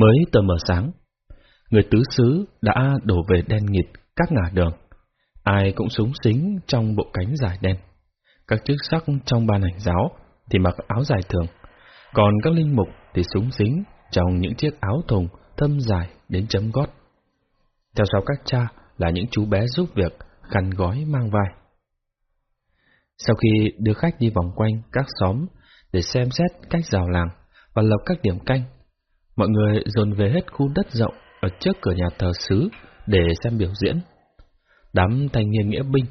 Mới tờ mờ sáng, người tứ xứ đã đổ về đen nghịt các ngả đường. Ai cũng súng xính trong bộ cánh dài đen. Các chức sắc trong ban hành giáo thì mặc áo dài thường, còn các linh mục thì súng xính trong những chiếc áo thùng thâm dài đến chấm gót. Theo sau các cha là những chú bé giúp việc, khăn gói mang vai. Sau khi đưa khách đi vòng quanh các xóm để xem xét cách rào làng và lập các điểm canh, mọi người dồn về hết khu đất rộng ở trước cửa nhà thờ xứ để xem biểu diễn. Đám thanh niên nghĩa binh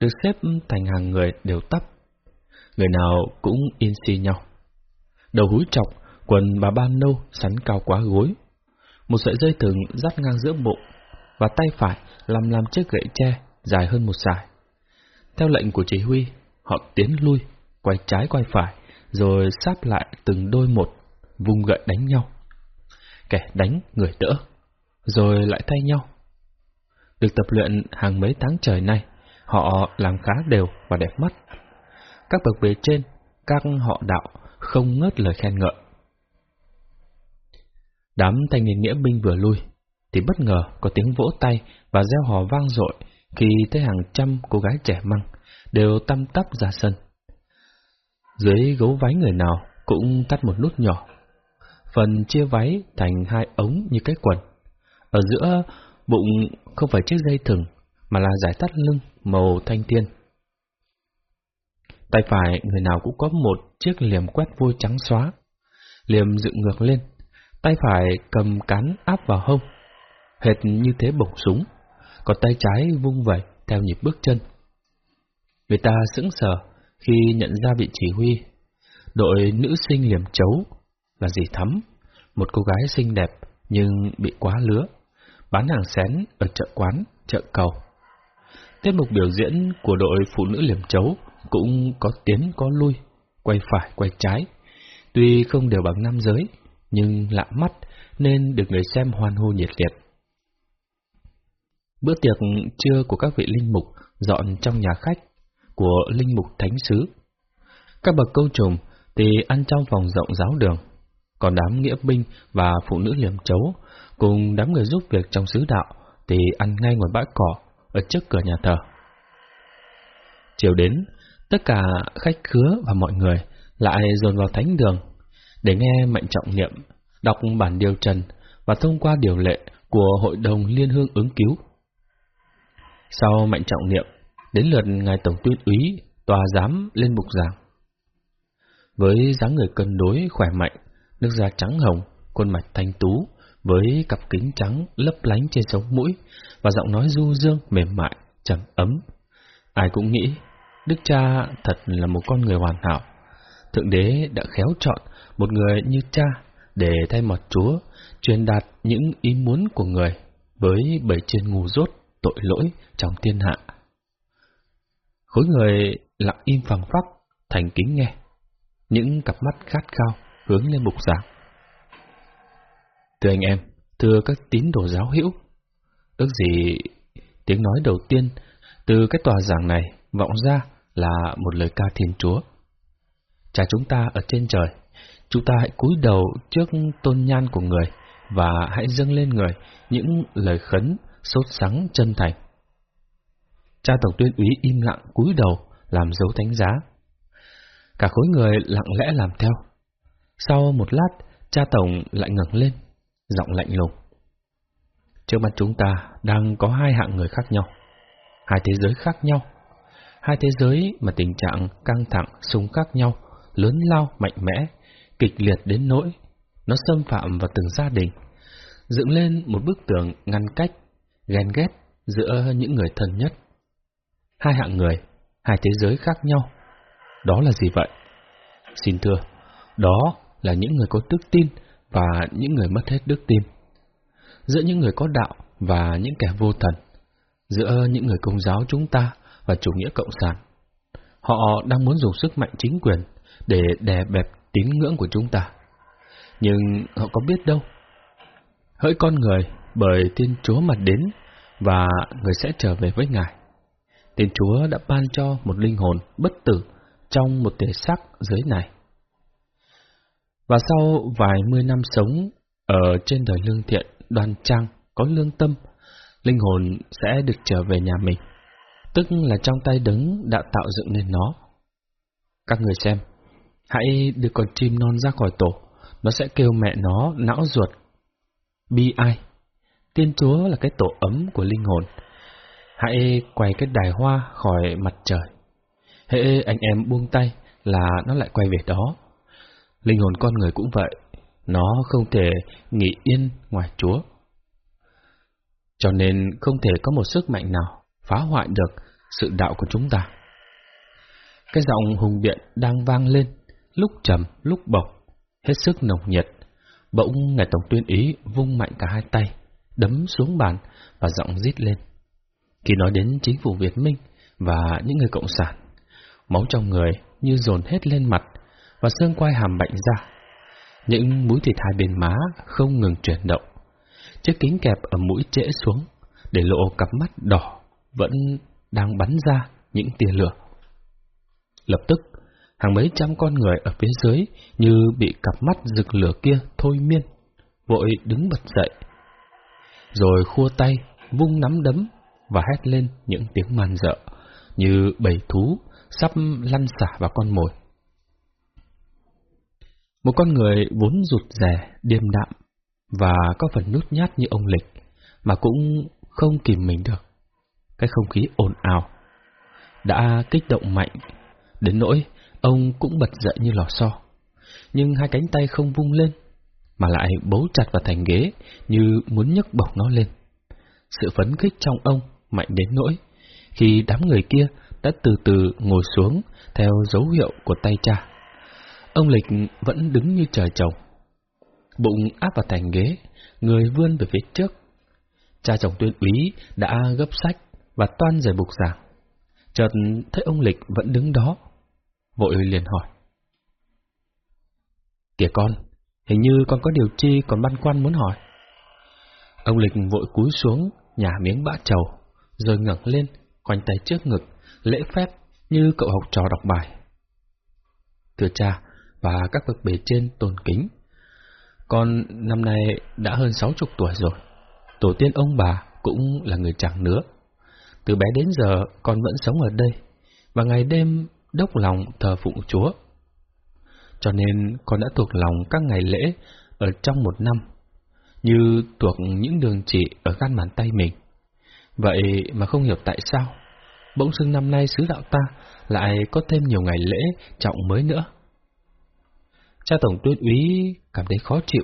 được xếp thành hàng người đều tắp. Người nào cũng in xì nhau. Đầu húi trọc, quần bà ba nâu sắn cao quá gối. Một sợi dây thừng dắt ngang giữa bụng, và tay phải làm làm chiếc gậy tre dài hơn một sải. Theo lệnh của chỉ huy, họ tiến lui, quay trái quay phải, rồi sáp lại từng đôi một, vung gậy đánh nhau. Kẻ đánh, người đỡ, rồi lại thay nhau. Được tập luyện hàng mấy tháng trời nay, họ làm khá đều và đẹp mắt. Các bậc bề trên, các họ đạo không ngớt lời khen ngợi. Đám thanh niên nghĩa binh vừa lui, thì bất ngờ có tiếng vỗ tay và reo hò vang dội khi thấy hàng trăm cô gái trẻ măng đều tăm tắp ra sân. Dưới gấu váy người nào cũng tắt một nút nhỏ. Phần chia váy thành hai ống như cái quần. Ở giữa bụng không phải chiếc dây thừng, mà là giải thắt lưng màu thanh thiên. Tay phải người nào cũng có một chiếc liềm quét vôi trắng xóa. Liềm dựng ngược lên, tay phải cầm cán áp vào hông, hệt như thế bổng súng, còn tay trái vung vẩy theo nhịp bước chân. Người ta sững sờ khi nhận ra vị chỉ huy. Đội nữ sinh liềm chấu là dì Thắm, một cô gái xinh đẹp nhưng bị quá lứa, bán hàng xén ở chợ quán, chợ cầu. Tiết mục biểu diễn của đội phụ nữ liềm chấu cũng có tiến có lui, quay phải quay trái. Tuy không đều bằng nam giới, nhưng lạ mắt nên được người xem hoan hô nhiệt liệt. Bữa tiệc trưa của các vị linh mục dọn trong nhà khách của linh mục thánh sứ. Các bậc câu trùng thì ăn trong phòng rộng giáo đường, còn đám nghĩa binh và phụ nữ liềm chấu cùng đám người giúp việc trong sứ đạo thì ăn ngay ngoài bãi cỏ ở trước cửa nhà thờ. Chiều đến, tất cả khách khứa và mọi người lại dồn vào thánh đường để nghe mệnh trọng niệm, đọc bản điều trần và thông qua điều lệ của Hội đồng Liên hương ứng cứu. Sau mệnh trọng niệm, đến lượt ngài tổng tuyên úy tòa giám lên bục giảng. Với dáng người cân đối khỏe mạnh, nước da trắng hồng, khuôn mặt thanh tú, với cặp kính trắng lấp lánh trên sống mũi và giọng nói du dương mềm mại, trầm ấm. Ai cũng nghĩ Đức cha thật là một con người hoàn hảo. Thượng đế đã khéo chọn một người như cha để thay mặt Chúa truyền đạt những ý muốn của người với bảy trên ngu dốt tội lỗi trong thiên hạ. Khối người lặng im phẳng phắc, thành kính nghe, những cặp mắt khát khao hướng lên bục giảng. Thưa anh em, thưa các tín đồ giáo hữu, ước gì tiếng nói đầu tiên từ cái tòa giảng này vọng ra là một lời ca thiên chúa. Cha chúng ta ở trên trời, chúng ta hãy cúi đầu trước tôn nhan của người và hãy dâng lên người những lời khấn sốt sắng chân thành. Cha tổng tuyên úy im lặng cúi đầu làm dấu thánh giá. Cả khối người lặng lẽ làm theo. Sau một lát, cha tổng lại ngẩng lên, giọng lạnh lùng. Trước mặt chúng ta đang có hai hạng người khác nhau, hai thế giới khác nhau hai thế giới mà tình trạng căng thẳng, xung khắc nhau, lớn lao, mạnh mẽ, kịch liệt đến nỗi nó xâm phạm vào từng gia đình, dựng lên một bức tường ngăn cách, ghen ghét giữa những người thân nhất. Hai hạng người, hai thế giới khác nhau. Đó là gì vậy? Xin thưa, đó là những người có đức tin và những người mất hết đức tin. Giữa những người có đạo và những kẻ vô thần. Giữa những người công giáo chúng ta và chủ nghĩa cộng sản. Họ đang muốn dùng sức mạnh chính quyền để đè bẹp tín ngưỡng của chúng ta. Nhưng họ có biết đâu. Hỡi con người, bởi Thiên Chúa mà đến và người sẽ trở về với Ngài. Thiên Chúa đã ban cho một linh hồn bất tử trong một thể xác dưới này. Và sau vài mươi năm sống Ở trên đời lương thiện, đoan trang, có lương tâm, linh hồn sẽ được trở về nhà mình, tức là trong tay đấng đã tạo dựng nên nó. Các người xem, hãy đưa con chim non ra khỏi tổ, nó sẽ kêu mẹ nó não ruột. Bi ai? Tiên Chúa là cái tổ ấm của linh hồn. Hãy quay cái đài hoa khỏi mặt trời. Hệ anh em buông tay là nó lại quay về đó. Linh hồn con người cũng vậy, nó không thể nghỉ yên ngoài Chúa. Cho nên không thể có một sức mạnh nào phá hoại được sự đạo của chúng ta. Cái giọng hùng biện đang vang lên, lúc trầm, lúc bộc, hết sức nồng nhiệt. Bỗng Ngài Tổng tuyên ý vung mạnh cả hai tay, đấm xuống bàn và giọng rít lên. Khi nói đến chính phủ Việt Minh và những người cộng sản, máu trong người như dồn hết lên mặt và xương quai hàm bệnh ra. Những mũi thịt hai bên má không ngừng chuyển động. Chiếc kính kẹp ở mũi trễ xuống, để lộ cặp mắt đỏ vẫn đang bắn ra những tia lửa. Lập tức, hàng mấy trăm con người ở phía dưới như bị cặp mắt rực lửa kia thôi miên, vội đứng bật dậy. Rồi khua tay, vung nắm đấm và hét lên những tiếng man dợ, như bầy thú sắp lăn xả vào con mồi. Một con người vốn rụt rè, điềm đạm và có phần nút nhát như ông Lịch, mà cũng không kìm mình được. Cái không khí ồn ào đã kích động mạnh, đến nỗi ông cũng bật dậy như lò xo. Nhưng hai cánh tay không vung lên, mà lại bấu chặt vào thành ghế như muốn nhấc bổng nó lên. Sự phấn khích trong ông mạnh đến nỗi, khi đám người kia đã từ từ ngồi xuống theo dấu hiệu của tay cha. Ông Lịch vẫn đứng như trời trồng. Bụng áp vào thành ghế, người vươn về phía trước. Cha chồng tuyên úy đã gấp sách và toan rời bục giảng. Chợt thấy ông Lịch vẫn đứng đó. Vội liền hỏi. Kìa con, hình như con có điều chi còn băn khoăn muốn hỏi. Ông Lịch vội cúi xuống, nhả miếng bã trầu, rồi ngẩng lên, khoanh tay trước ngực, lễ phép như cậu học trò đọc bài. Thưa cha và các bậc bề trên tôn kính, con năm nay đã hơn sáu chục tuổi rồi. Tổ tiên ông bà cũng là người chẳng nữa. Từ bé đến giờ con vẫn sống ở đây, và ngày đêm đốc lòng thờ phụng Chúa. Cho nên con đã thuộc lòng các ngày lễ ở trong một năm, như thuộc những đường chỉ ở gan bàn tay mình. Vậy mà không hiểu tại sao, bỗng dưng năm nay sứ đạo ta lại có thêm nhiều ngày lễ trọng mới nữa. Cha Tổng tuyên úy cảm thấy khó chịu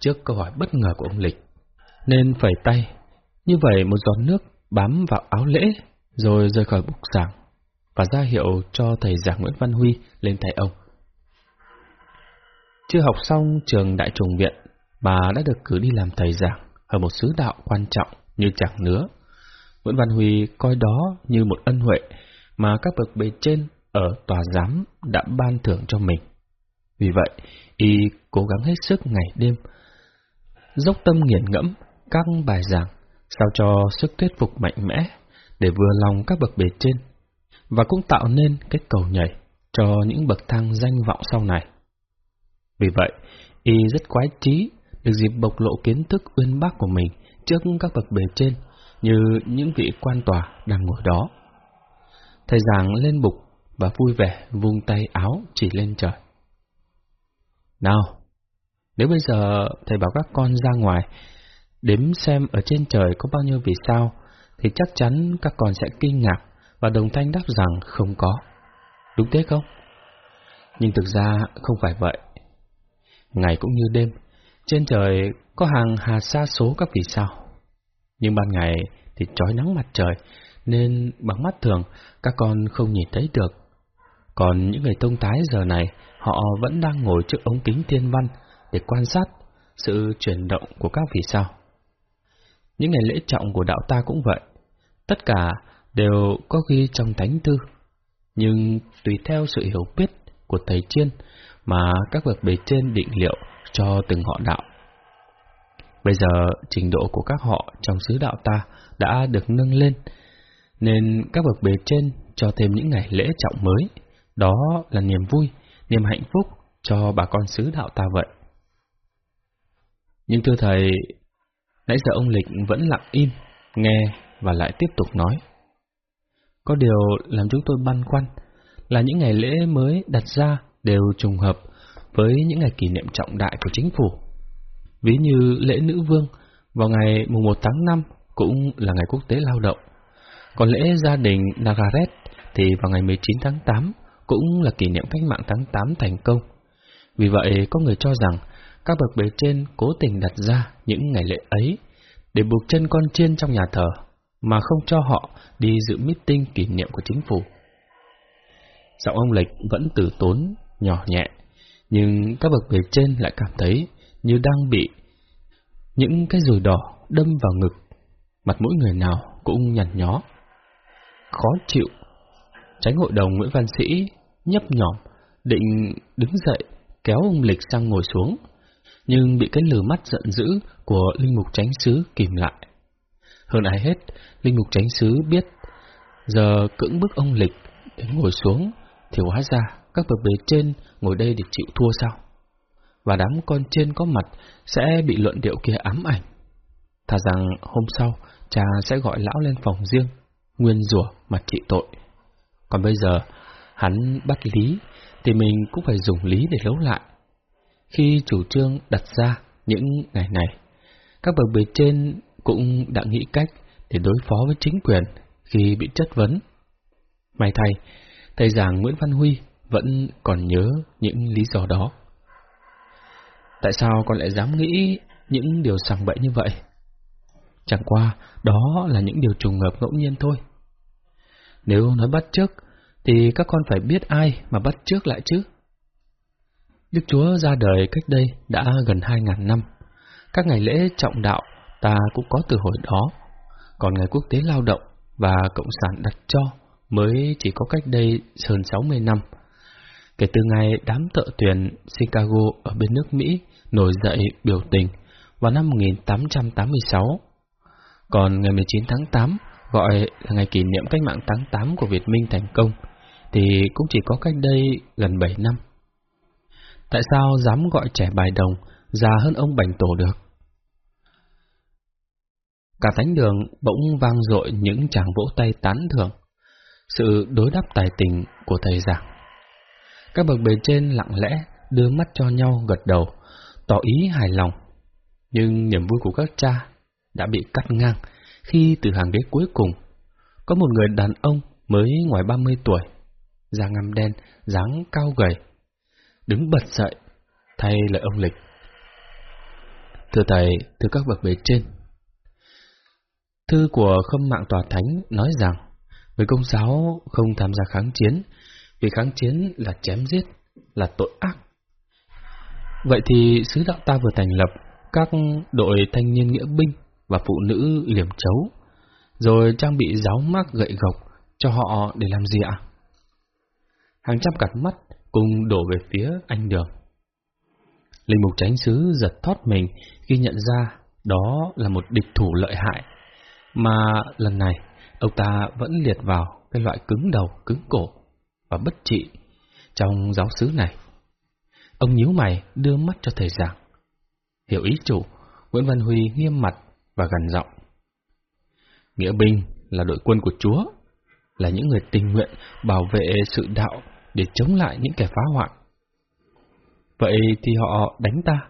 trước câu hỏi bất ngờ của ông Lịch, nên phẩy tay, như vậy một giọt nước bám vào áo lễ, rồi rời khỏi bục giảng, và ra hiệu cho thầy giảng Nguyễn Văn Huy lên thay ông. Chưa học xong trường Đại Trùng Viện, bà đã được cử đi làm thầy giảng ở một sứ đạo quan trọng như chẳng nữa Nguyễn Văn Huy coi đó như một ân huệ mà các bậc bề trên ở tòa giám đã ban thưởng cho mình. Vì vậy, y cố gắng hết sức ngày đêm, dốc tâm nghiền ngẫm các bài giảng sao cho sức thuyết phục mạnh mẽ để vừa lòng các bậc bề trên và cũng tạo nên cái cầu nhảy cho những bậc thang danh vọng sau này. Vì vậy, y rất quái trí được dịp bộc lộ kiến thức uyên bác của mình trước các bậc bề trên như những vị quan tòa đang ngồi đó. Thầy giảng lên bục và vui vẻ vung tay áo chỉ lên trời. Nào, nếu bây giờ thầy bảo các con ra ngoài, đếm xem ở trên trời có bao nhiêu vì sao, thì chắc chắn các con sẽ kinh ngạc và đồng thanh đáp rằng không có. Đúng thế không? Nhưng thực ra không phải vậy. Ngày cũng như đêm, trên trời có hàng hà sa số các vì sao. Nhưng ban ngày thì trói nắng mặt trời, nên bằng mắt thường các con không nhìn thấy được. Còn những người tông tái giờ này, họ vẫn đang ngồi trước ống kính thiên văn để quan sát sự chuyển động của các vì sao. Những ngày lễ trọng của đạo ta cũng vậy, tất cả đều có ghi trong thánh thư, nhưng tùy theo sự hiểu biết của thầy chiên mà các bậc bề trên định liệu cho từng họ đạo. Bây giờ trình độ của các họ trong sứ đạo ta đã được nâng lên, nên các bậc bề trên cho thêm những ngày lễ trọng mới, đó là niềm vui, niềm hạnh phúc cho bà con xứ đạo ta vậy. Nhưng thưa thầy, nãy giờ ông Lịch vẫn lặng im, nghe và lại tiếp tục nói. Có điều làm chúng tôi băn khoăn là những ngày lễ mới đặt ra đều trùng hợp với những ngày kỷ niệm trọng đại của chính phủ. Ví như lễ nữ vương vào ngày mùng 1 tháng 5 cũng là ngày quốc tế lao động. Còn lễ gia đình Nagaret thì vào ngày 19 tháng 8 cũng là kỷ niệm cách mạng tháng 8 thành công. Vì vậy, có người cho rằng các bậc bề trên cố tình đặt ra những ngày lễ ấy để buộc chân con chiên trong nhà thờ, mà không cho họ đi dự meeting kỷ niệm của chính phủ. Giọng ông Lệch vẫn tử tốn, nhỏ nhẹ, nhưng các bậc bề trên lại cảm thấy như đang bị những cái rùi đỏ đâm vào ngực, mặt mỗi người nào cũng nhằn nhó. Khó chịu, tránh hội đồng Nguyễn Văn Sĩ nhấp nhòm định đứng dậy kéo ông Lịch sang ngồi xuống, nhưng bị cái lửa mắt giận dữ của Linh Mục Tránh Sứ kìm lại. Hơn ai hết, Linh Mục Tránh Sứ biết, giờ cưỡng bức ông Lịch để ngồi xuống, thì hóa ra các bậc bề trên ngồi đây để chịu thua sao? Và đám con trên có mặt sẽ bị luận điệu kia ám ảnh. Thà rằng hôm sau, cha sẽ gọi lão lên phòng riêng, nguyên rủa mặt trị tội. Còn bây giờ, hắn bắt lý, thì mình cũng phải dùng lý để lấu lại. Khi chủ trương đặt ra những ngày này, các bậc bề trên cũng đã nghĩ cách để đối phó với chính quyền khi bị chất vấn. May thay, thầy giảng Nguyễn Văn Huy vẫn còn nhớ những lý do đó. Tại sao con lại dám nghĩ những điều sằng bậy như vậy? Chẳng qua, đó là những điều trùng hợp ngẫu nhiên thôi. Nếu nói bắt trước, thì các con phải biết ai mà bắt trước lại chứ. Đức Chúa ra đời cách đây đã gần hai ngàn năm. Các ngày lễ trọng đạo ta cũng có từ hồi đó. Còn ngày quốc tế lao động và Cộng sản đặt cho mới chỉ có cách đây hơn 60 năm. Kể từ ngày đám thợ thuyền Chicago ở bên nước Mỹ nổi dậy biểu tình vào năm 1886. Còn ngày 19 tháng 8 gọi là ngày kỷ niệm cách mạng tháng 8 của Việt Minh thành công, thì cũng chỉ có cách đây gần 7 năm. Tại sao dám gọi trẻ bài đồng già hơn ông Bành Tổ được? Cả thánh đường bỗng vang dội những chàng vỗ tay tán thưởng, sự đối đáp tài tình của thầy giảng. Các bậc bề trên lặng lẽ đưa mắt cho nhau gật đầu, tỏ ý hài lòng. Nhưng niềm vui của các cha đã bị cắt ngang khi từ hàng ghế cuối cùng, có một người đàn ông mới ngoài 30 tuổi, da ngăm đen, dáng cao gầy, đứng bật dậy, thay lời ông Lịch. Thưa thầy, thưa các bậc bề trên, thư của khâm mạng tòa thánh nói rằng người công giáo không tham gia kháng chiến, vì kháng chiến là chém giết, là tội ác. Vậy thì sứ đạo ta vừa thành lập các đội thanh niên nghĩa binh và phụ nữ liềm chấu, rồi trang bị giáo mác gậy gộc cho họ để làm gì ạ? Hàng trăm cặp mắt cùng đổ về phía anh Đường. Linh mục tránh sứ giật thoát mình khi nhận ra đó là một địch thủ lợi hại, mà lần này ông ta vẫn liệt vào cái loại cứng đầu, cứng cổ và bất trị trong giáo sứ này. Ông nhíu mày đưa mắt cho thầy giảng. Hiểu ý chủ, Nguyễn Văn Huy nghiêm mặt và gần giọng. Nghĩa binh là đội quân của Chúa, là những người tình nguyện bảo vệ sự đạo để chống lại những kẻ phá hoại. Vậy thì họ đánh ta,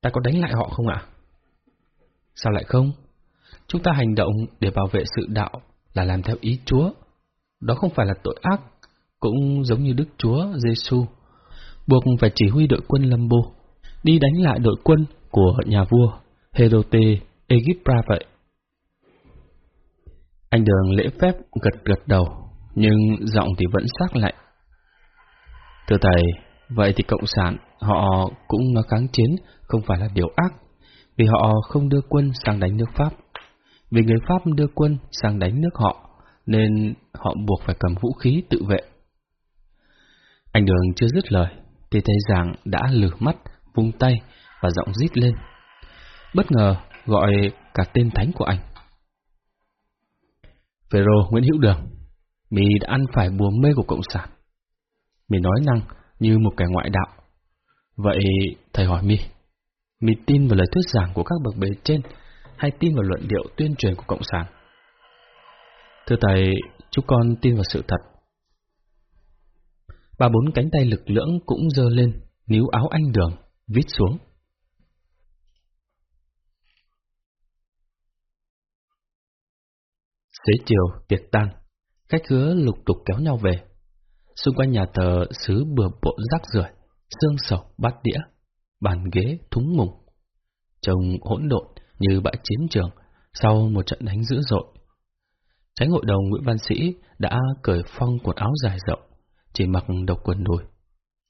ta có đánh lại họ không ạ? Sao lại không? Chúng ta hành động để bảo vệ sự đạo là làm theo ý Chúa. Đó không phải là tội ác, cũng giống như Đức Chúa Giêsu buộc phải chỉ huy đội quân Lâm Bồ đi đánh lại đội quân của nhà vua Herote Egyptra vậy. Anh Đường lễ phép gật gật đầu, nhưng giọng thì vẫn sắc lạnh. Thưa thầy, vậy thì Cộng sản họ cũng nói kháng chiến không phải là điều ác, vì họ không đưa quân sang đánh nước Pháp. Vì người Pháp đưa quân sang đánh nước họ, nên họ buộc phải cầm vũ khí tự vệ. Anh Đường chưa dứt lời, thì thầy giảng đã lử mắt, vung tay và giọng rít lên. Bất ngờ gọi cả tên thánh của anh. Phêrô Nguyễn Hữu Đường, mì đã ăn phải bùa mê của Cộng sản. Mì nói năng như một kẻ ngoại đạo. Vậy thầy hỏi mì, mì tin vào lời thuyết giảng của các bậc bề trên hay tin vào luận điệu tuyên truyền của Cộng sản? Thưa Thầy, chúng con tin vào sự thật. Ba bốn cánh tay lực lưỡng cũng dơ lên, níu áo anh đường, vít xuống. Xế chiều, tiệc tan, khách hứa lục tục kéo nhau về. Xung quanh nhà thờ xứ bừa bộn rác rưởi, xương sầu, bát đĩa, bàn ghế, thúng mùng. Trông hỗn độn như bãi chiến trường sau một trận đánh dữ dội. Tránh hội đồng Nguyễn Văn Sĩ đã cởi phong quần áo dài rộng, chỉ mặc độc quần đùi.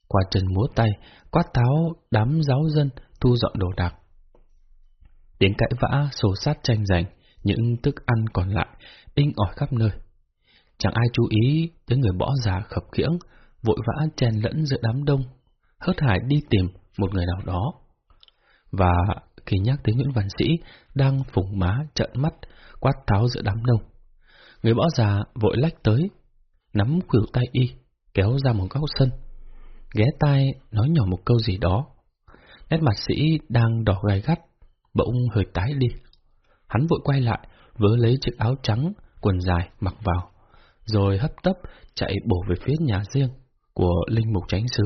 Qua chân múa tay, quát tháo đám giáo dân thu dọn đồ đạc. Tiếng cãi vã, sổ sát tranh giành, những thức ăn còn lại, inh ỏi khắp nơi. Chẳng ai chú ý tới người bỏ già khập khiễng, vội vã chen lẫn giữa đám đông, hớt hải đi tìm một người nào đó. Và khi nhắc tới Nguyễn Văn Sĩ đang phùng má trợn mắt, quát tháo giữa đám đông, người bỏ già vội lách tới, nắm khuỷu tay y, kéo ra một góc sân, ghé tai nói nhỏ một câu gì đó. Nét mặt sĩ đang đỏ gai gắt, bỗng hơi tái đi. Hắn vội quay lại, vớ lấy chiếc áo trắng, quần dài mặc vào, rồi hấp tấp chạy bổ về phía nhà riêng của linh mục tránh xứ,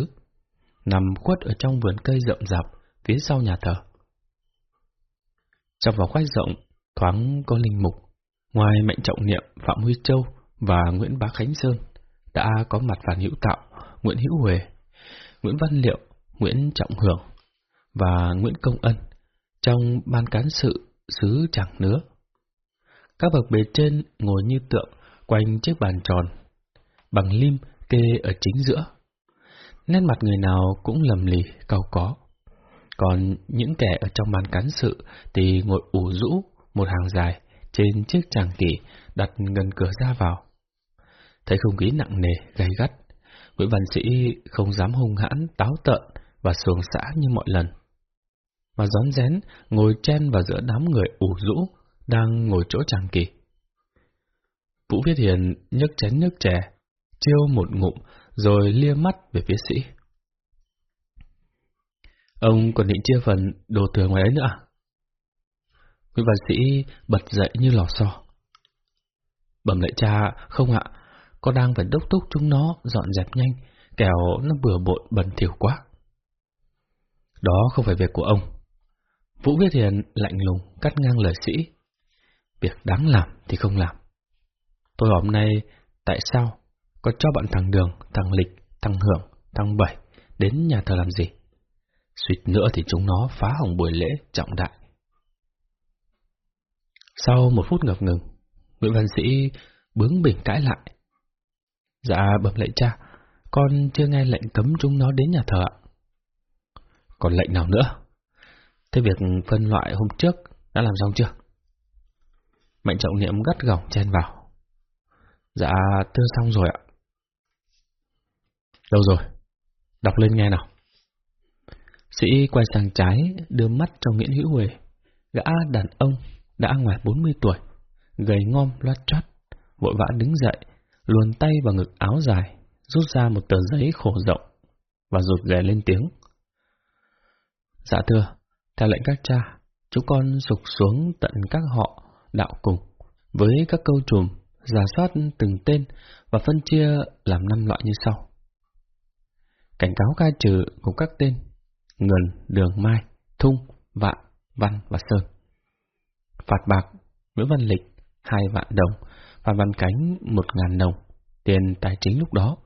nằm khuất ở trong vườn cây rậm rạp phía sau nhà thờ. Trong vòng khoách rộng, thoáng có linh mục, ngoài mệnh trọng niệm Phạm Huy Châu và Nguyễn Bá Khánh Sơn, đã có mặt Phan Hữu Tạo, Nguyễn Hữu Huệ, Nguyễn Văn Liệu, Nguyễn Trọng Hưởng và Nguyễn Công Ân trong ban cán sự xứ Chẳng Nứa. Các bậc bề trên ngồi như tượng quanh chiếc bàn tròn, bằng lim kê ở chính giữa. Nét mặt người nào cũng lầm lì, cao có. Còn những kẻ ở trong bàn cán sự thì ngồi ủ rũ một hàng dài trên chiếc tràng kỷ đặt gần cửa ra vào. Thấy không khí nặng nề, gay gắt, Nguyễn Văn Sĩ không dám hung hãn, táo tợn và xuồng xã như mọi lần. Mà gión rén ngồi chen vào giữa đám người ủ rũ đang ngồi chỗ tràng kỳ. Vũ Viết Hiền nhấc chén nước chè, chiêu một ngụm rồi lia mắt về phía sĩ. Ông còn định chia phần đồ thừa ngoài ấy nữa à? Nguyễn Văn Sĩ bật dậy như lò xo. Bẩm lại cha, không ạ, con đang phải đốc thúc chúng nó dọn dẹp nhanh, kẻo nó bừa bộn bẩn thỉu quá. Đó không phải việc của ông. Vũ Viết Hiền lạnh lùng cắt ngang lời sĩ. Việc đáng làm thì không làm. Tôi hôm nay, tại sao có cho bạn thằng Đường, thằng Lịch, thằng Hưởng, thằng Bảy đến nhà thờ làm gì? Suýt nữa thì chúng nó phá hỏng buổi lễ trọng đại. Sau một phút ngập ngừng, Nguyễn Văn Sĩ bướng bỉnh cãi lại. Dạ bẩm lệnh cha, con chưa nghe lệnh cấm chúng nó đến nhà thờ ạ. Còn lệnh nào nữa? Thế việc phân loại hôm trước đã làm xong chưa? Mạnh trọng niệm gắt gỏng chen vào. Dạ, thưa xong rồi ạ. Đâu rồi? Đọc lên nghe nào. Sĩ quay sang trái, đưa mắt cho Nguyễn Hữu Huệ. Gã đàn ông đã ngoài 40 tuổi, gầy ngom loát chót, vội vã đứng dậy, luồn tay vào ngực áo dài, rút ra một tờ giấy khổ rộng và rụt rè lên tiếng. Dạ thưa, theo lệnh các cha, chúng con sụp xuống tận các họ đạo cùng, với các câu trùm, giả soát từng tên và phân chia làm năm loại như sau. Cảnh cáo khai trừ của các tên Ngân, Đường Mai, Thung, Vạn, Văn và Sơn. Phạt bạc Nguyễn Văn Lịch hai vạn đồng, và Văn Cánh một ngàn đồng, tiền tài chính lúc đó.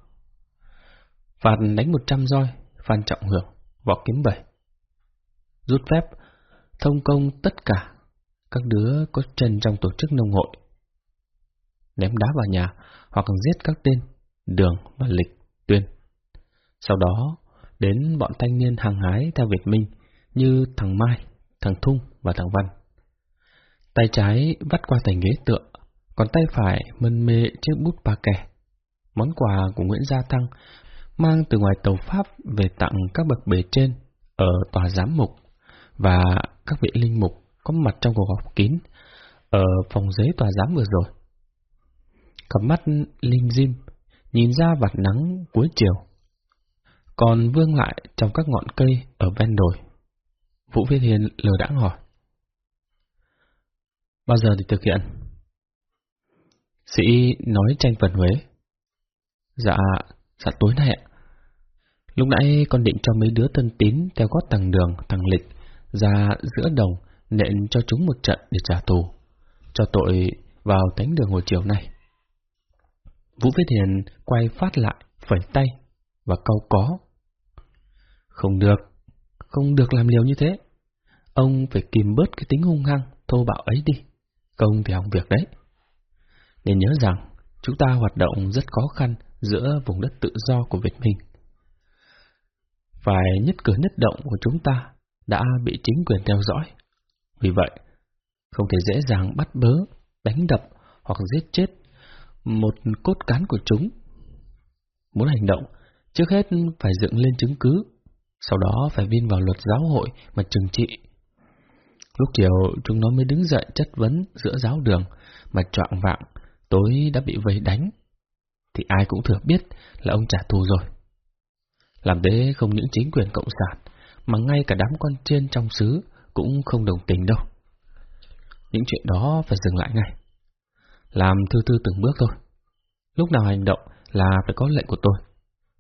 Phạt đánh một trăm roi, Phan Trọng Hưởng, võ kiếm bảy. Rút phép, thông công tất cả các đứa có chân trong tổ chức nông hội. Ném đá vào nhà hoặc giết các tên Đường và Lịch, Tuyên. Sau đó, đến bọn thanh niên hàng hái theo Việt Minh như thằng Mai, thằng Thung và thằng Văn. Tay trái vắt qua thành ghế tựa, còn tay phải mân mê chiếc bút ba kẻ. Món quà của Nguyễn Gia Thăng mang từ ngoài tàu Pháp về tặng các bậc bề trên ở tòa giám mục và các vị linh mục có mặt trong cuộc họp kín ở phòng giấy tòa giám vừa rồi. Cặp mắt linh dim nhìn ra vạt nắng cuối chiều, còn vương lại trong các ngọn cây ở ven đồi. Vũ Viết Hiền lừa đãng hỏi. Bao giờ thì thực hiện? Sĩ nói tranh phần Huế. Dạ, dạ tối nay ạ. Lúc nãy con định cho mấy đứa tân tín theo gót tầng đường, tầng lịch ra giữa đồng nện cho chúng một trận để trả thù, cho tội vào thánh đường hồi chiều này. Vũ Viết Hiền quay phát lại, phẩy tay và câu có. Không được, không được làm liều như thế. Ông phải kìm bớt cái tính hung hăng, thô bạo ấy đi. Công thì hỏng việc đấy. Nên nhớ rằng, chúng ta hoạt động rất khó khăn giữa vùng đất tự do của Việt Minh. Phải nhất cử nhất động của chúng ta đã bị chính quyền theo dõi. Vì vậy, không thể dễ dàng bắt bớ, đánh đập hoặc giết chết một cốt cán của chúng. Muốn hành động, trước hết phải dựng lên chứng cứ, sau đó phải viên vào luật giáo hội mà trừng trị. Lúc chiều chúng nó mới đứng dậy chất vấn giữa giáo đường mà trọng vạng, tối đã bị vây đánh. Thì ai cũng thừa biết là ông trả thù rồi. Làm thế không những chính quyền cộng sản, mà ngay cả đám quan trên trong xứ cũng không đồng tình đâu. Những chuyện đó phải dừng lại ngay. Làm thư thư từng bước thôi. Lúc nào hành động là phải có lệnh của tôi,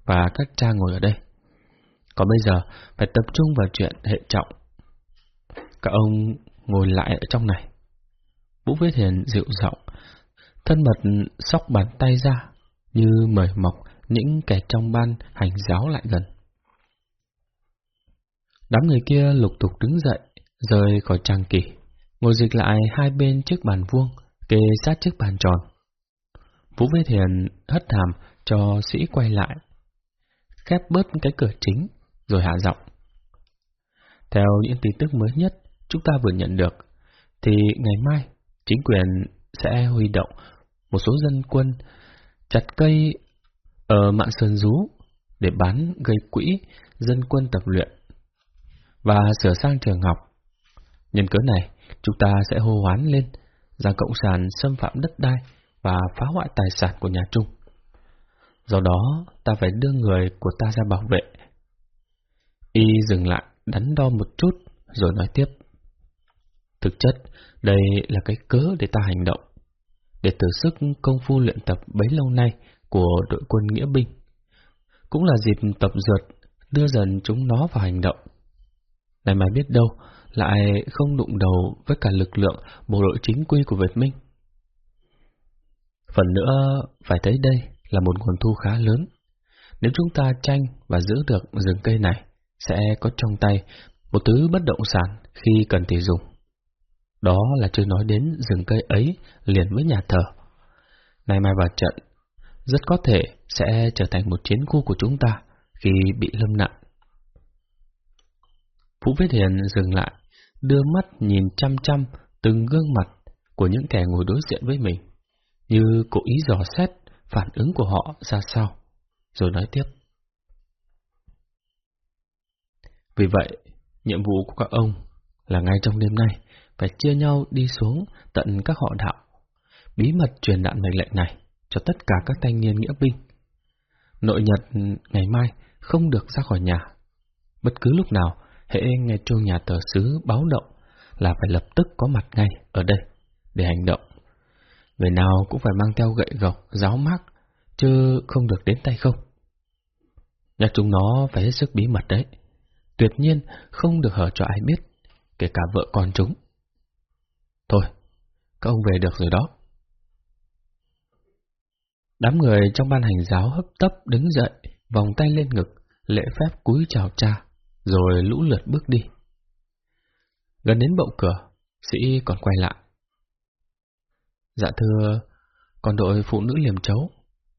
và các cha ngồi ở đây. Còn bây giờ phải tập trung vào chuyện hệ trọng. Các ông ngồi lại ở trong này. Vũ Viết Hiền dịu giọng, thân mật sóc bàn tay ra, như mời mọc những kẻ trong ban hành giáo lại gần. Đám người kia lục tục đứng dậy, rời khỏi trang kỷ, ngồi dịch lại hai bên chiếc bàn vuông, kê sát chiếc bàn tròn. Vũ Vê Thiền hất hàm cho sĩ quay lại, khép bớt cái cửa chính, rồi hạ giọng. Theo những tin tức mới nhất chúng ta vừa nhận được, thì ngày mai chính quyền sẽ huy động một số dân quân chặt cây ở mạng Sơn Rú để bán gây quỹ dân quân tập luyện và sửa sang trường học. Nhân cớ này, chúng ta sẽ hô hoán lên rằng Cộng sản xâm phạm đất đai và phá hoại tài sản của nhà Trung. Do đó, ta phải đưa người của ta ra bảo vệ. Y dừng lại, đắn đo một chút, rồi nói tiếp. Thực chất, đây là cái cớ để ta hành động, để thử sức công phu luyện tập bấy lâu nay của đội quân nghĩa binh. Cũng là dịp tập dượt, đưa dần chúng nó vào hành động. Này mà biết đâu, lại không đụng đầu với cả lực lượng bộ đội chính quy của Việt Minh. Phần nữa, phải thấy đây là một nguồn thu khá lớn. Nếu chúng ta tranh và giữ được rừng cây này, sẽ có trong tay một thứ bất động sản khi cần thì dùng. Đó là chưa nói đến rừng cây ấy liền với nhà thờ. Nay mai vào trận, rất có thể sẽ trở thành một chiến khu của chúng ta khi bị lâm nạn. Vũ Viết Hiền dừng lại, đưa mắt nhìn chăm chăm từng gương mặt của những kẻ ngồi đối diện với mình, như cố ý dò xét phản ứng của họ ra sao, rồi nói tiếp. Vì vậy, nhiệm vụ của các ông là ngay trong đêm nay phải chia nhau đi xuống tận các họ đạo, bí mật truyền đạn mệnh lệnh này cho tất cả các thanh niên nghĩa binh. Nội nhật ngày mai không được ra khỏi nhà. Bất cứ lúc nào, hệ nghe chuông nhà tờ sứ báo động là phải lập tức có mặt ngay ở đây để hành động. Người nào cũng phải mang theo gậy gộc, giáo mác, chứ không được đến tay không. Nhà chúng nó phải hết sức bí mật đấy. Tuyệt nhiên không được hở cho ai biết, kể cả vợ con chúng. Thôi, các ông về được rồi đó. Đám người trong ban hành giáo hấp tấp đứng dậy, vòng tay lên ngực, lễ phép cúi chào cha, rồi lũ lượt bước đi. Gần đến bậu cửa, sĩ còn quay lại. Dạ thưa, còn đội phụ nữ liềm chấu,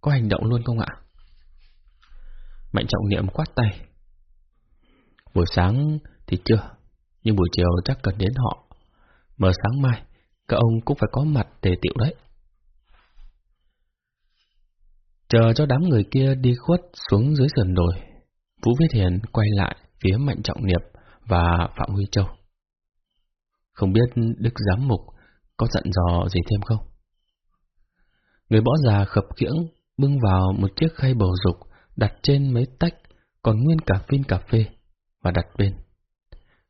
có hành động luôn không ạ? Mạnh trọng niệm quát tay. Buổi sáng thì chưa, nhưng buổi chiều chắc cần đến họ. Mở sáng mai, các ông cũng phải có mặt tề tiệu đấy. Chờ cho đám người kia đi khuất xuống dưới sườn đồi, Vũ Viết Hiền quay lại phía Mạnh Trọng Niệm và Phạm Huy Châu. Không biết Đức Giám Mục có giận dò gì thêm không? Người bỏ già khập khiễng bưng vào một chiếc khay bầu dục đặt trên mấy tách còn nguyên cả phin cà phê và đặt bên.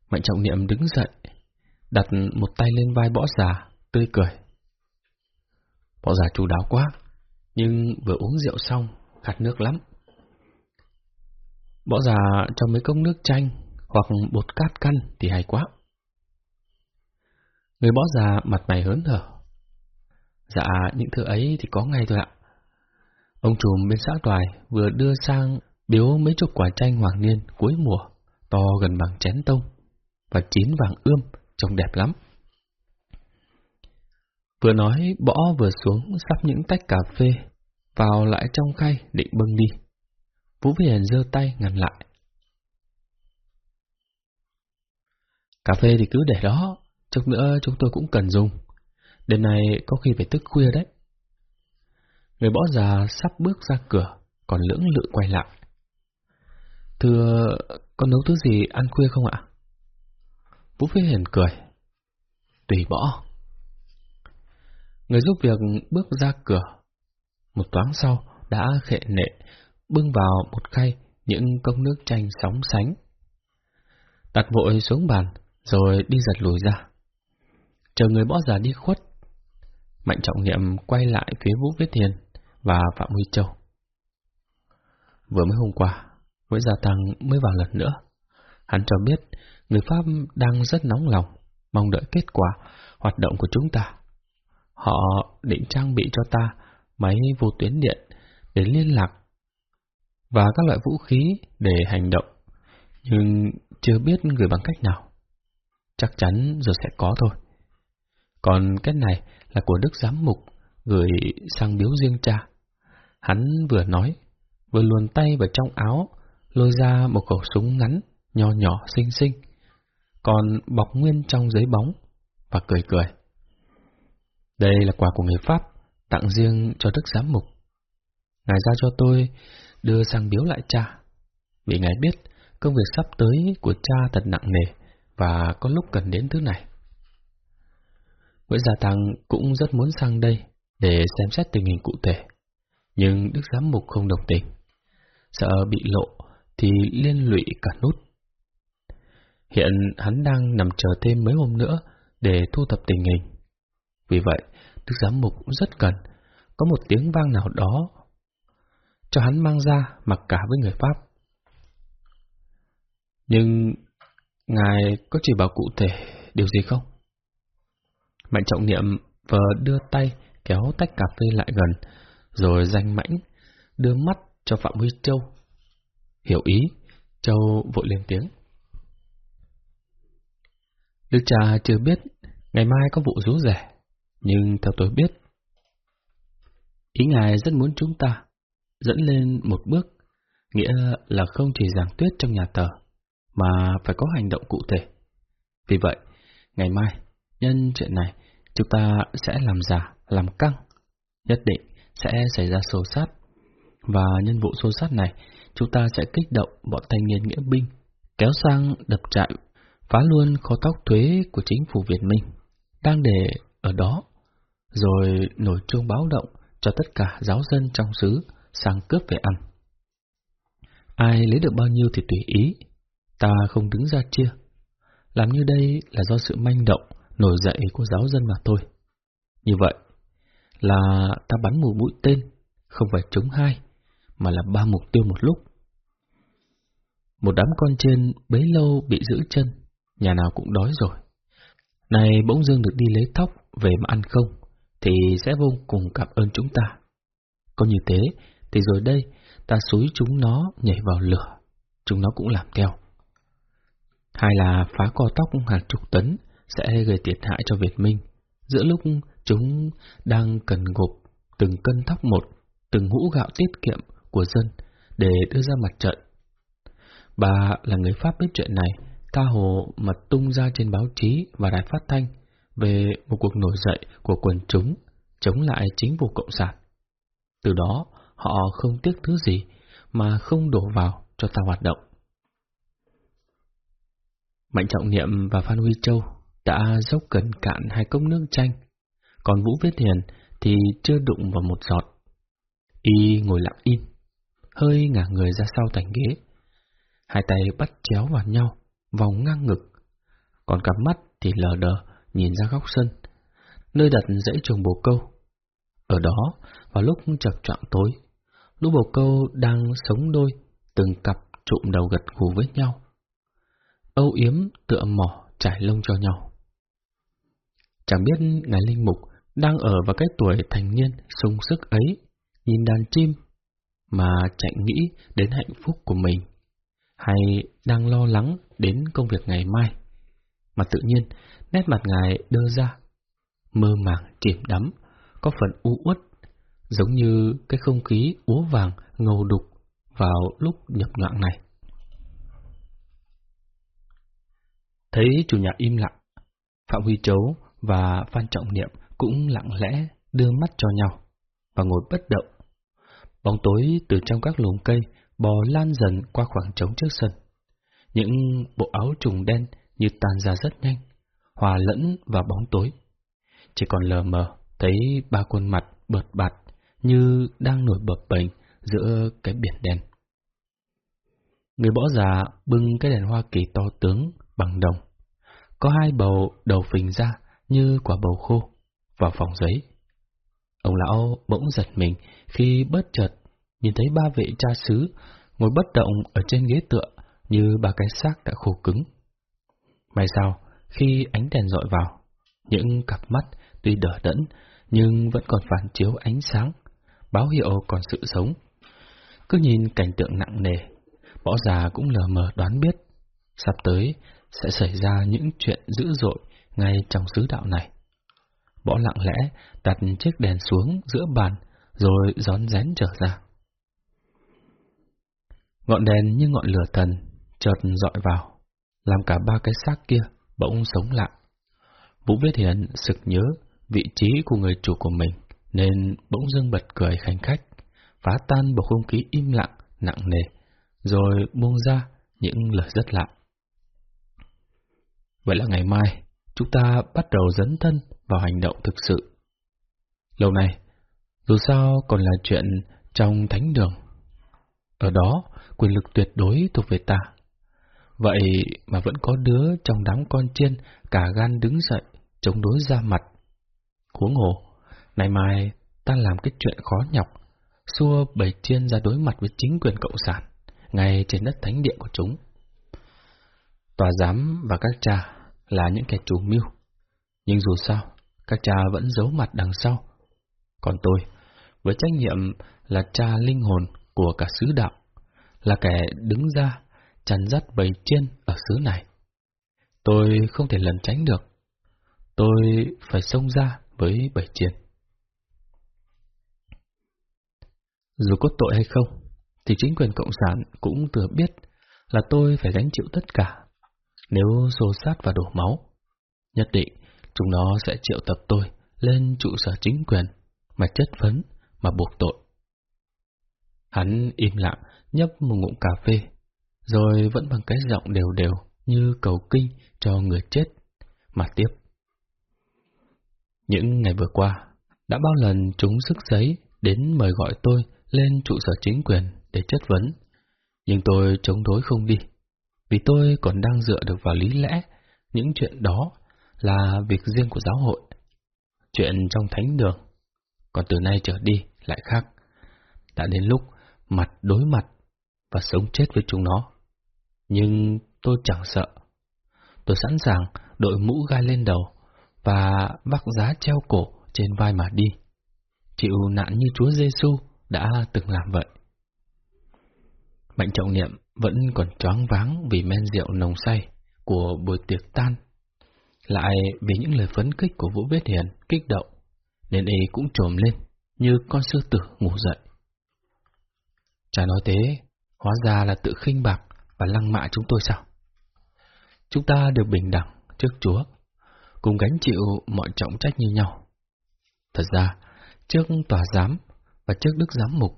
Mạnh trọng niệm đứng dậy, đặt một tay lên vai bỏ già, tươi cười. Bỏ già chú đáo quá, nhưng vừa uống rượu xong, khát nước lắm. Bỏ già cho mấy cốc nước chanh hoặc bột cát căn thì hay quá. Người bỏ già mặt mày hớn hở. Dạ, những thứ ấy thì có ngay thôi ạ. Ông trùm bên xã Toài vừa đưa sang biếu mấy chục quả chanh hoàng niên cuối mùa, to gần bằng chén tông, và chín vàng ươm, trông đẹp lắm. Vừa nói bỏ vừa xuống sắp những tách cà phê, vào lại trong khay định bưng đi. Vũ Viễn giơ tay ngăn lại. Cà phê thì cứ để đó, chút nữa chúng tôi cũng cần dùng. Đêm nay có khi phải thức khuya đấy. Người bỏ già sắp bước ra cửa, còn lưỡng lự quay lại. Thưa, con nấu thứ gì ăn khuya không ạ? Vũ Phi Hiền cười. Tùy bỏ. Người giúp việc bước ra cửa. Một toán sau đã khệ nệ, bưng vào một khay những cốc nước chanh sóng sánh. Đặt vội xuống bàn, rồi đi giật lùi ra. Chờ người bỏ già đi khuất. Mạnh trọng niệm quay lại phía Vũ Viết Hiền và Phạm Huy Châu. Vừa mới hôm qua, Nguyễn Gia Tăng mới vào lần nữa. Hắn cho biết người Pháp đang rất nóng lòng, mong đợi kết quả hoạt động của chúng ta. Họ định trang bị cho ta máy vô tuyến điện để liên lạc và các loại vũ khí để hành động, nhưng chưa biết gửi bằng cách nào. Chắc chắn rồi sẽ có thôi. Còn cái này là của Đức Giám Mục gửi sang biếu riêng cha. Hắn vừa nói, vừa luồn tay vào trong áo, lôi ra một khẩu súng ngắn, nho nhỏ xinh xinh, còn bọc nguyên trong giấy bóng, và cười cười. Đây là quà của người Pháp, tặng riêng cho Đức Giám Mục. Ngài giao cho tôi đưa sang biếu lại cha, vì Ngài biết công việc sắp tới của cha thật nặng nề và có lúc cần đến thứ này. Nguyễn Gia Tăng cũng rất muốn sang đây để xem xét tình hình cụ thể, nhưng Đức Giám Mục không đồng tình. Sợ bị lộ thì liên lụy cả nút. Hiện hắn đang nằm chờ thêm mấy hôm nữa để thu thập tình hình. Vì vậy, Đức Giám Mục rất cần có một tiếng vang nào đó cho hắn mang ra mặc cả với người Pháp. Nhưng Ngài có chỉ bảo cụ thể điều gì không? Mạnh trọng niệm vờ đưa tay kéo tách cà phê lại gần, rồi danh mãnh đưa mắt cho Phạm Huy Châu. Hiểu ý, Châu vội lên tiếng. Đức cha chưa biết ngày mai có vụ rú rẻ, nhưng theo tôi biết, ý ngài rất muốn chúng ta dẫn lên một bước, nghĩa là không chỉ giảng tuyết trong nhà thờ, mà phải có hành động cụ thể. Vì vậy, ngày mai, nhân chuyện này, chúng ta sẽ làm giả, làm căng, nhất định sẽ xảy ra xô sát. Và nhân vụ xô sát này, chúng ta sẽ kích động bọn thanh niên nghĩa binh, kéo sang đập trại, phá luôn kho tóc thuế của chính phủ Việt Minh, đang để ở đó, rồi nổi chuông báo động cho tất cả giáo dân trong xứ sang cướp về ăn. Ai lấy được bao nhiêu thì tùy ý, ta không đứng ra chia. Làm như đây là do sự manh động, nổi dậy của giáo dân mà thôi. Như vậy là ta bắn một mũi tên, không phải trúng hai, mà là ba mục tiêu một lúc. Một đám con trên bấy lâu bị giữ chân, nhà nào cũng đói rồi. Này bỗng dưng được đi lấy thóc về mà ăn không, thì sẽ vô cùng cảm ơn chúng ta. Có như thế, thì rồi đây, ta xúi chúng nó nhảy vào lửa, chúng nó cũng làm theo. Hai là phá co tóc hàng chục tấn sẽ gây thiệt hại cho Việt Minh, giữa lúc chúng đang cần gộp từng cân thóc một, từng hũ gạo tiết kiệm của dân để đưa ra mặt trận. Bà là người Pháp biết chuyện này, ta hồ mà tung ra trên báo chí và đài phát thanh về một cuộc nổi dậy của quần chúng chống lại chính phủ Cộng sản. Từ đó, họ không tiếc thứ gì mà không đổ vào cho ta hoạt động. Mạnh Trọng Niệm và Phan Huy Châu đã dốc cần cạn hai cốc nước chanh, còn Vũ Viết Hiền thì chưa đụng vào một giọt. Y ngồi lặng im, hơi ngả người ra sau thành ghế. Hai tay bắt chéo vào nhau, vòng ngang ngực, còn cặp mắt thì lờ đờ nhìn ra góc sân, nơi đặt dãy trồng bồ câu. Ở đó, vào lúc chập choạng tối, lũ bồ câu đang sống đôi, từng cặp trụm đầu gật gù với nhau. Âu yếm tựa mỏ trải lông cho nhau. Chẳng biết ngài Linh Mục đang ở vào cái tuổi thành niên sung sức ấy, nhìn đàn chim, mà chạy nghĩ đến hạnh phúc của mình, hay đang lo lắng đến công việc ngày mai, mà tự nhiên nét mặt ngài đơ ra, mơ màng chìm đắm, có phần u uất, giống như cái không khí úa vàng ngầu đục vào lúc nhập nhoạng này. Thấy chủ nhà im lặng, Phạm Huy Chấu và Phan Trọng Niệm cũng lặng lẽ đưa mắt cho nhau và ngồi bất động. Bóng tối từ trong các lùm cây bò lan dần qua khoảng trống trước sân. Những bộ áo trùng đen như tan ra rất nhanh, hòa lẫn vào bóng tối. Chỉ còn lờ mờ thấy ba khuôn mặt bợt bạt như đang nổi bập bềnh giữa cái biển đen. Người bỏ già bưng cái đèn hoa kỳ to tướng bằng đồng. Có hai bầu đầu phình ra như quả bầu khô vào phòng giấy. Ông lão bỗng giật mình khi bất chợt nhìn thấy ba vị cha xứ ngồi bất động ở trên ghế tựa như ba cái xác đã khô cứng. May sao, khi ánh đèn dọi vào, những cặp mắt tuy đỡ đẫn nhưng vẫn còn phản chiếu ánh sáng, báo hiệu còn sự sống. Cứ nhìn cảnh tượng nặng nề, võ già cũng lờ mờ đoán biết, sắp tới sẽ xảy ra những chuyện dữ dội ngay trong xứ đạo này. Bỏ lặng lẽ đặt chiếc đèn xuống giữa bàn, rồi gión rén trở ra. Ngọn đèn như ngọn lửa thần, chợt dọi vào, làm cả ba cái xác kia bỗng sống lại. Vũ Viết Hiền sực nhớ vị trí của người chủ của mình, nên bỗng dưng bật cười khánh khách, phá tan bầu không khí im lặng, nặng nề, rồi buông ra những lời rất lạ. Vậy là ngày mai, chúng ta bắt đầu dấn thân vào hành động thực sự. Lâu nay dù sao còn là chuyện trong thánh đường. Ở đó, quyền lực tuyệt đối thuộc về ta. Vậy mà vẫn có đứa trong đám con chiên cả gan đứng dậy, chống đối ra mặt. Huống hồ, này mai ta làm cái chuyện khó nhọc, xua bầy chiên ra đối mặt với chính quyền cộng sản, ngay trên đất thánh địa của chúng. Tòa giám và các cha là những kẻ chủ mưu, nhưng dù sao, các cha vẫn giấu mặt đằng sau. Còn tôi, với trách nhiệm là cha linh hồn của cả sứ đạo, là kẻ đứng ra chăn dắt bầy chiên ở xứ này. Tôi không thể lẩn tránh được. Tôi phải xông ra với bầy chiên. Dù có tội hay không, thì chính quyền Cộng sản cũng thừa biết là tôi phải gánh chịu tất cả. Nếu xô sát và đổ máu, nhất định chúng nó sẽ triệu tập tôi lên trụ sở chính quyền mà chất vấn mà buộc tội. Hắn im lặng nhấp một ngụm cà phê, rồi vẫn bằng cái giọng đều đều như cầu kinh cho người chết, mà tiếp. Những ngày vừa qua, đã bao lần chúng sức giấy đến mời gọi tôi lên trụ sở chính quyền để chất vấn, nhưng tôi chống đối không đi, vì tôi còn đang dựa được vào lý lẽ, những chuyện đó là việc riêng của giáo hội. Chuyện trong thánh đường, còn từ nay trở đi lại khác. Đã đến lúc mặt đối mặt và sống chết với chúng nó. Nhưng tôi chẳng sợ. Tôi sẵn sàng đội mũ gai lên đầu và vác giá treo cổ trên vai mà đi. Chịu nạn như Chúa Giêsu đã từng làm vậy. Mạnh trọng niệm vẫn còn choáng váng vì men rượu nồng say của buổi tiệc tan. Lại vì những lời phấn khích của Vũ Viết Hiền kích động, nên y cũng trồm lên như con sư tử ngủ dậy. Chả nói thế, hóa ra là tự khinh bạc và lăng mạ chúng tôi sao? Chúng ta được bình đẳng trước Chúa, cùng gánh chịu mọi trọng trách như nhau. Thật ra, trước tòa giám và trước đức giám mục,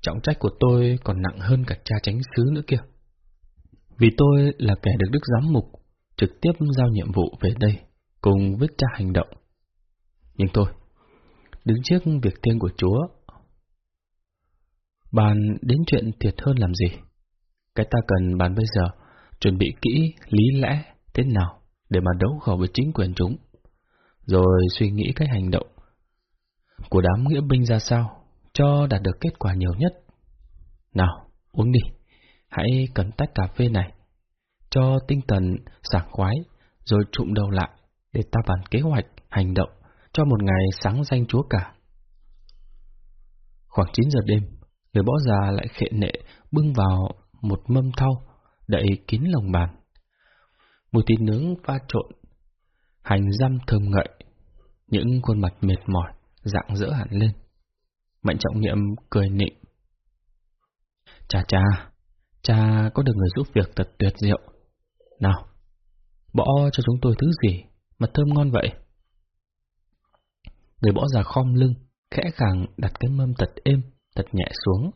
trọng trách của tôi còn nặng hơn cả cha chánh xứ nữa kia. Vì tôi là kẻ được đức giám mục trực tiếp giao nhiệm vụ về đây, cùng với cha hành động. Nhưng tôi, đứng trước việc thiêng của Chúa Bàn đến chuyện thiệt hơn làm gì? Cái ta cần bàn bây giờ, chuẩn bị kỹ, lý lẽ, thế nào để mà đấu khẩu với chính quyền chúng, rồi suy nghĩ cách hành động của đám nghĩa binh ra sao cho đạt được kết quả nhiều nhất. Nào, uống đi, hãy cầm tách cà phê này, cho tinh thần sảng khoái, rồi trụm đầu lại để ta bàn kế hoạch, hành động cho một ngày sáng danh chúa cả. Khoảng 9 giờ đêm, người bỏ già lại khệ nệ bưng vào một mâm thau đậy kín lồng bàn. Mùi thịt nướng pha trộn, hành răm thơm ngậy, những khuôn mặt mệt mỏi, dạng dỡ hẳn lên. Mạnh trọng nghiệm cười nịnh. Cha cha, cha có được người giúp việc thật tuyệt diệu. Nào, bỏ cho chúng tôi thứ gì mà thơm ngon vậy? Người bỏ già khom lưng, khẽ khàng đặt cái mâm thật êm, thật nhẹ xuống,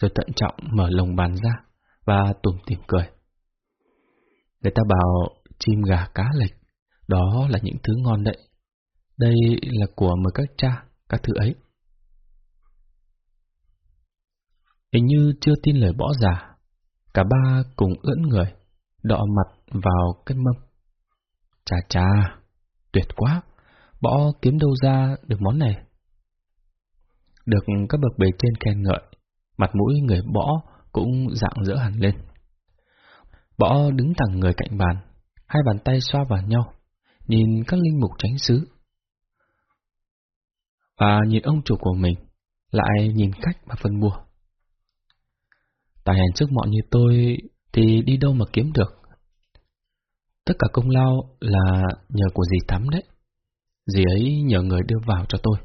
rồi tận trọng mở lồng bàn ra và tủm tỉm cười. Người ta bảo chim gà cá lệch, đó là những thứ ngon đấy. Đây là của mời các cha, các thứ ấy. Hình như chưa tin lời bỏ giả, cả ba cùng ưỡn người, đọ mặt vào cái mâm. Chà chà, tuyệt quá, bỏ kiếm đâu ra được món này. Được các bậc bề trên khen ngợi, mặt mũi người bỏ cũng dạng dỡ hẳn lên. Bỏ đứng thẳng người cạnh bàn, hai bàn tay xoa vào nhau, nhìn các linh mục tránh xứ. Và nhìn ông chủ của mình, lại nhìn cách mà phân mua. Tài hèn trước mọi như tôi thì đi đâu mà kiếm được. Tất cả công lao là nhờ của dì Thắm đấy. Dì ấy nhờ người đưa vào cho tôi.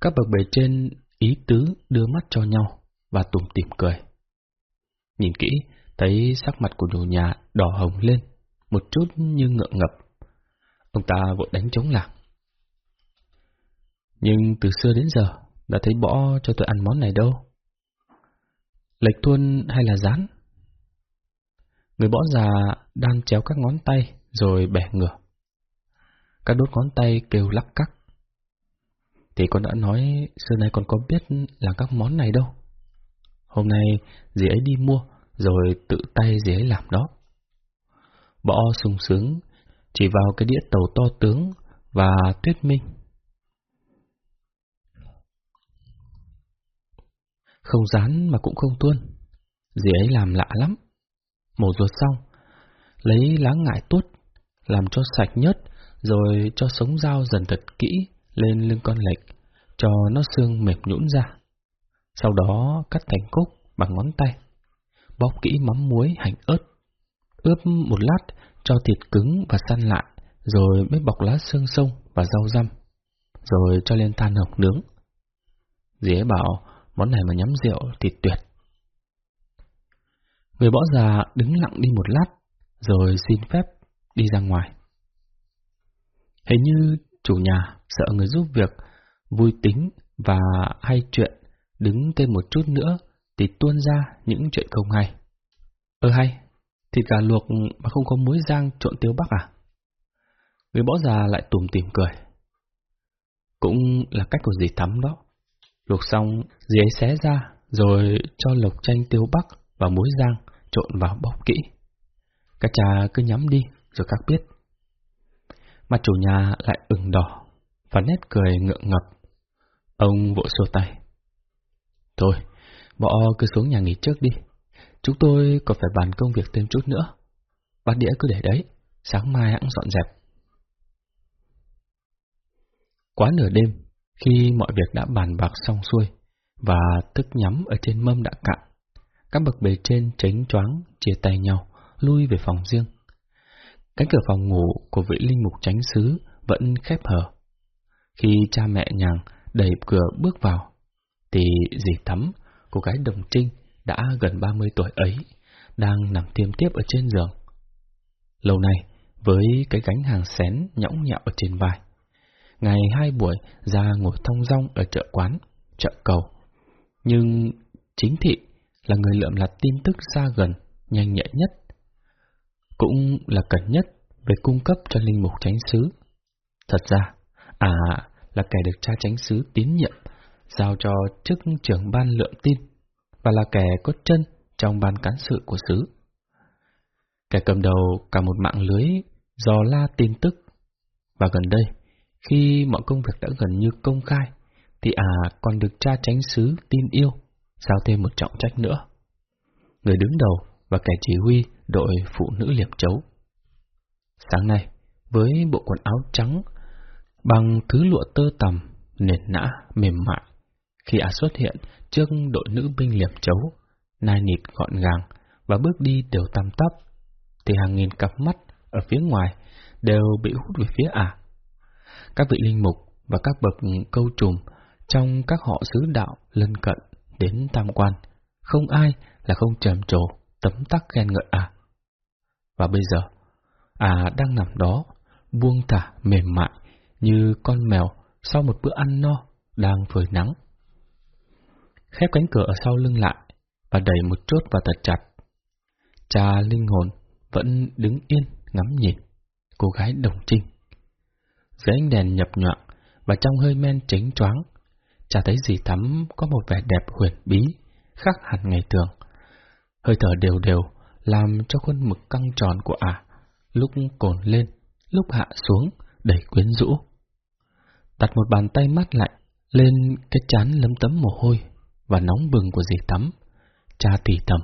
Các bậc bề trên ý tứ đưa mắt cho nhau và tủm tỉm cười. Nhìn kỹ, thấy sắc mặt của chủ nhà đỏ hồng lên, một chút như ngượng ngập. Ông ta vội đánh chống lạc. Nhưng từ xưa đến giờ, đã thấy bỏ cho tôi ăn món này đâu. Lệch tuôn hay là rán? Người bỏ già đan chéo các ngón tay rồi bẻ ngửa. Các đốt ngón tay kêu lắc cắc. Thì con đã nói xưa nay con có biết làm các món này đâu. Hôm nay dì ấy đi mua, rồi tự tay dì ấy làm đó. Bỏ sung sướng, chỉ vào cái đĩa tàu to tướng và tuyết minh. Không rán mà cũng không tuôn. Dì ấy làm lạ lắm. Mổ ruột xong, lấy lá ngải tuốt, làm cho sạch nhất, rồi cho sống dao dần thật kỹ lên lưng con lệch, cho nó xương mềm nhũn ra. Sau đó cắt thành cúc bằng ngón tay, bóp kỹ mắm muối hành ớt, ướp một lát cho thịt cứng và săn lại, rồi mới bọc lá xương sông và rau răm, rồi cho lên than hồng nướng. Dì ấy bảo món này mà nhắm rượu thì tuyệt. Người bỏ già đứng lặng đi một lát, rồi xin phép đi ra ngoài. Hình như chủ nhà sợ người giúp việc vui tính và hay chuyện đứng thêm một chút nữa thì tuôn ra những chuyện không hay. Ơ hay, thịt gà luộc mà không có muối rang trộn tiêu bắc à? Người bỏ già lại tủm tỉm cười. Cũng là cách của dì thắm đó. Luộc xong, dì ấy xé ra, rồi cho lộc chanh tiêu bắc và muối rang trộn vào bọc kỹ. Các cha cứ nhắm đi, rồi các biết. Mặt chủ nhà lại ửng đỏ, và nét cười ngượng ngập. Ông vội xua tay. Thôi, bọ cứ xuống nhà nghỉ trước đi. Chúng tôi còn phải bàn công việc thêm chút nữa. Bát đĩa cứ để đấy, sáng mai hãng dọn dẹp. Quá nửa đêm, khi mọi việc đã bàn bạc xong xuôi, và thức nhắm ở trên mâm đã cạn, các bậc bề trên tránh choáng, chia tay nhau, lui về phòng riêng. Cánh cửa phòng ngủ của vị linh mục tránh xứ vẫn khép hờ. Khi cha mẹ nhàng đẩy cửa bước vào, thì dì Thắm, cô gái đồng trinh đã gần 30 tuổi ấy, đang nằm tiêm tiếp ở trên giường. Lâu nay, với cái gánh hàng xén nhõng nhạo ở trên vai, ngày hai buổi ra ngồi thông rong ở chợ quán, chợ cầu. Nhưng chính thị là người lượm lặt tin tức xa gần, nhanh nhạy nhất, cũng là cần nhất về cung cấp cho linh mục tránh xứ. Thật ra, à là kẻ được cha tránh xứ tín nhiệm, giao cho chức trưởng ban lượm tin, và là kẻ có chân trong ban cán sự của xứ. Kẻ cầm đầu cả một mạng lưới dò la tin tức. Và gần đây, khi mọi công việc đã gần như công khai, thì à còn được cha tránh xứ tin yêu, giao thêm một trọng trách nữa. Người đứng đầu và kẻ chỉ huy đội phụ nữ liệp chấu. Sáng nay, với bộ quần áo trắng, bằng thứ lụa tơ tầm, nền nã, mềm mại, khi à xuất hiện trước đội nữ binh liệp chấu, nai nịt gọn gàng và bước đi đều tăm tắp, thì hàng nghìn cặp mắt ở phía ngoài đều bị hút về phía ả. Các vị linh mục và các bậc câu trùm trong các họ xứ đạo lân cận đến tam quan, không ai là không trầm trồ, tấm tắc khen ngợi à. Và bây giờ, à đang nằm đó, buông thả mềm mại như con mèo sau một bữa ăn no đang phơi nắng. Khép cánh cửa ở sau lưng lại và đẩy một chốt vào thật chặt. Cha linh hồn vẫn đứng yên ngắm nhìn cô gái đồng trinh. Dưới ánh đèn nhập nhọn và trong hơi men chánh choáng, Chả thấy gì tắm có một vẻ đẹp huyền bí, khác hẳn ngày thường. Hơi thở đều đều làm cho khuôn mực căng tròn của ả, lúc cồn lên, lúc hạ xuống, đầy quyến rũ. Đặt một bàn tay mát lạnh lên cái chán lấm tấm mồ hôi và nóng bừng của dì tắm, cha tỉ tầm.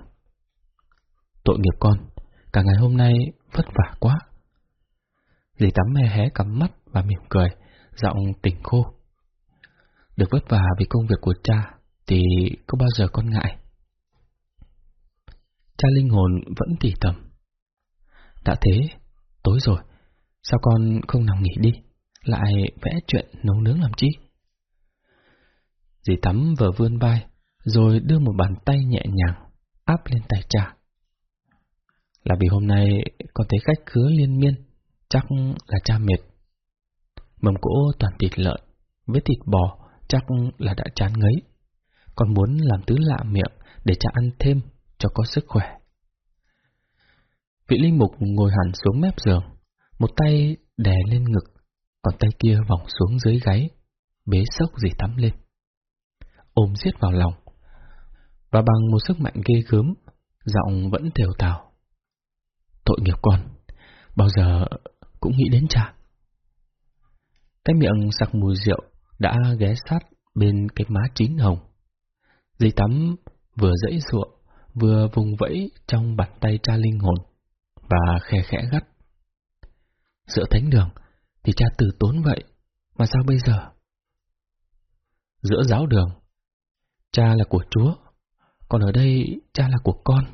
Tội nghiệp con, cả ngày hôm nay vất vả quá. Dì tắm hé hé cắm mắt và mỉm cười, giọng tỉnh khô. Được vất vả vì công việc của cha thì có bao giờ con ngại? Cha linh hồn vẫn tỉ tầm. Đã thế, tối rồi, sao con không nằm nghỉ đi, lại vẽ chuyện nấu nướng làm chi? Dì tắm vừa vươn vai, rồi đưa một bàn tay nhẹ nhàng áp lên tay cha. Là vì hôm nay con thấy khách khứa liên miên, chắc là cha mệt. Mầm cỗ toàn thịt lợn, với thịt bò chắc là đã chán ngấy. còn muốn làm thứ lạ miệng để cha ăn thêm cho có sức khỏe. Vị linh mục ngồi hẳn xuống mép giường, một tay đè lên ngực, còn tay kia vòng xuống dưới gáy, bế sốc gì tắm lên. Ôm giết vào lòng, và bằng một sức mạnh ghê gớm, giọng vẫn thều thào. Tội nghiệp con, bao giờ cũng nghĩ đến cha. Cái miệng sặc mùi rượu đã ghé sát bên cái má chín hồng. Dây tắm vừa dẫy ruộng, vừa vùng vẫy trong bàn tay cha linh hồn, và khe khẽ gắt. Giữa thánh đường thì cha từ tốn vậy, mà sao bây giờ? Giữa giáo đường, cha là của Chúa, còn ở đây cha là của con.